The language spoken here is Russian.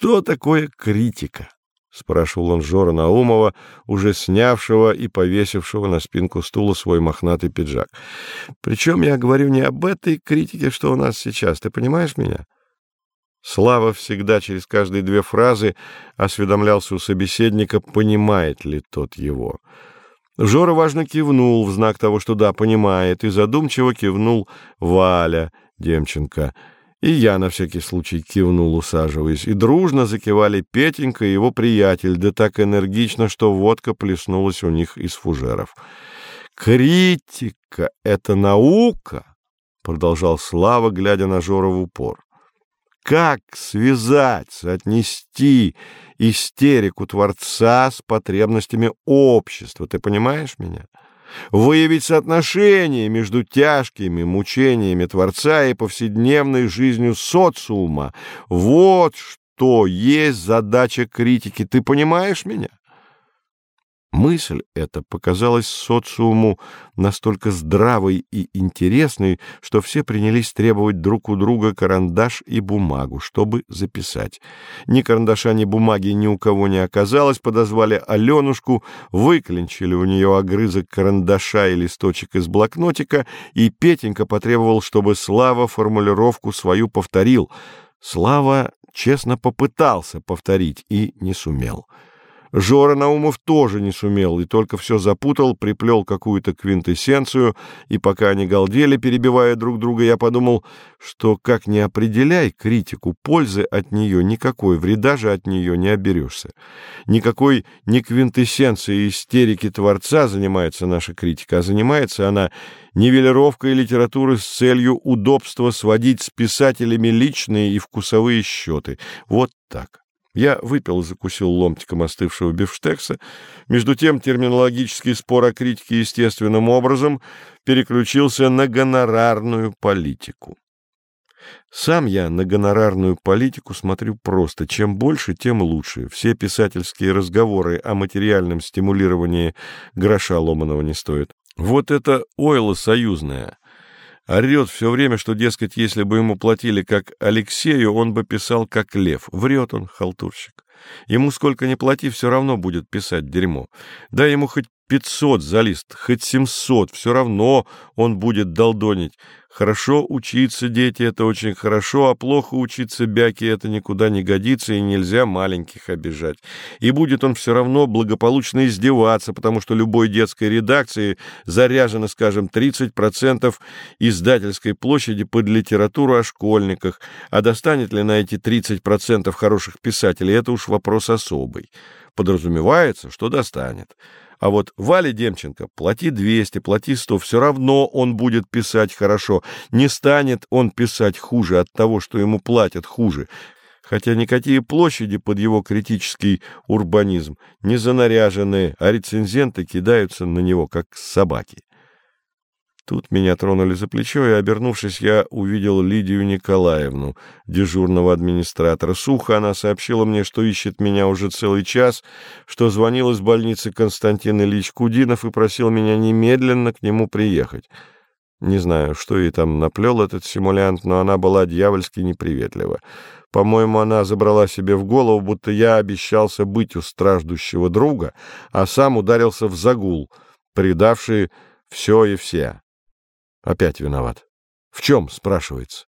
Что такое критика? — спрашивал он Жора Наумова, уже снявшего и повесившего на спинку стула свой мохнатый пиджак. — Причем я говорю не об этой критике, что у нас сейчас, ты понимаешь меня? Слава всегда через каждые две фразы осведомлялся у собеседника, понимает ли тот его. Жора важно кивнул в знак того, что да, понимает, и задумчиво кивнул Валя Демченко — и я на всякий случай кивнул, усаживаясь, и дружно закивали Петенька и его приятель, да так энергично, что водка плеснулась у них из фужеров. «Критика — это наука!» — продолжал Слава, глядя на Жора в упор. «Как связать, соотнести истерику Творца с потребностями общества? Ты понимаешь меня?» Выявить соотношение между тяжкими мучениями Творца и повседневной жизнью социума. Вот что есть задача критики. Ты понимаешь меня? Мысль эта показалась социуму настолько здравой и интересной, что все принялись требовать друг у друга карандаш и бумагу, чтобы записать. Ни карандаша, ни бумаги ни у кого не оказалось, подозвали Аленушку, выклинчили у нее огрызок карандаша и листочек из блокнотика, и Петенька потребовал, чтобы Слава формулировку свою повторил. Слава честно попытался повторить и не сумел. Жора Наумов тоже не сумел и только все запутал, приплел какую-то квинтэссенцию, и пока они галдели, перебивая друг друга, я подумал, что как не определяй критику, пользы от нее никакой, вреда же от нее не оберешься. Никакой не квинтэссенции истерики Творца занимается наша критика, а занимается она нивелировкой литературы с целью удобства сводить с писателями личные и вкусовые счеты. Вот так. Я выпил и закусил ломтиком остывшего бифштекса. Между тем терминологический спор о критике естественным образом переключился на гонорарную политику. Сам я на гонорарную политику смотрю просто. Чем больше, тем лучше. Все писательские разговоры о материальном стимулировании гроша ломаного не стоят. Вот это ойло союзное — Орет все время, что, дескать, если бы ему платили как Алексею, он бы писал как лев. Врет он, халтурщик. Ему сколько ни плати, все равно будет писать дерьмо. Дай ему хоть пятьсот за лист, хоть семьсот, все равно он будет долдонить. Хорошо учиться, дети, это очень хорошо, а плохо учиться, бяки, это никуда не годится, и нельзя маленьких обижать. И будет он все равно благополучно издеваться, потому что любой детской редакции заряжено, скажем, 30% издательской площади под литературу о школьниках, а достанет ли на эти 30% хороших писателей, это уж вопрос особый. Подразумевается, что достанет. А вот Вале Демченко плати 200, плати 100, все равно он будет писать хорошо. Не станет он писать хуже от того, что ему платят хуже. Хотя никакие площади под его критический урбанизм не занаряжены, а рецензенты кидаются на него, как собаки. Тут меня тронули за плечо, и, обернувшись, я увидел Лидию Николаевну, дежурного администратора. Сухо она сообщила мне, что ищет меня уже целый час, что звонил из больницы Константин Ильич Кудинов и просил меня немедленно к нему приехать. Не знаю, что ей там наплел этот симулянт, но она была дьявольски неприветлива. По-моему, она забрала себе в голову, будто я обещался быть у страждущего друга, а сам ударился в загул, предавший все и вся. Опять виноват. В чем, спрашивается?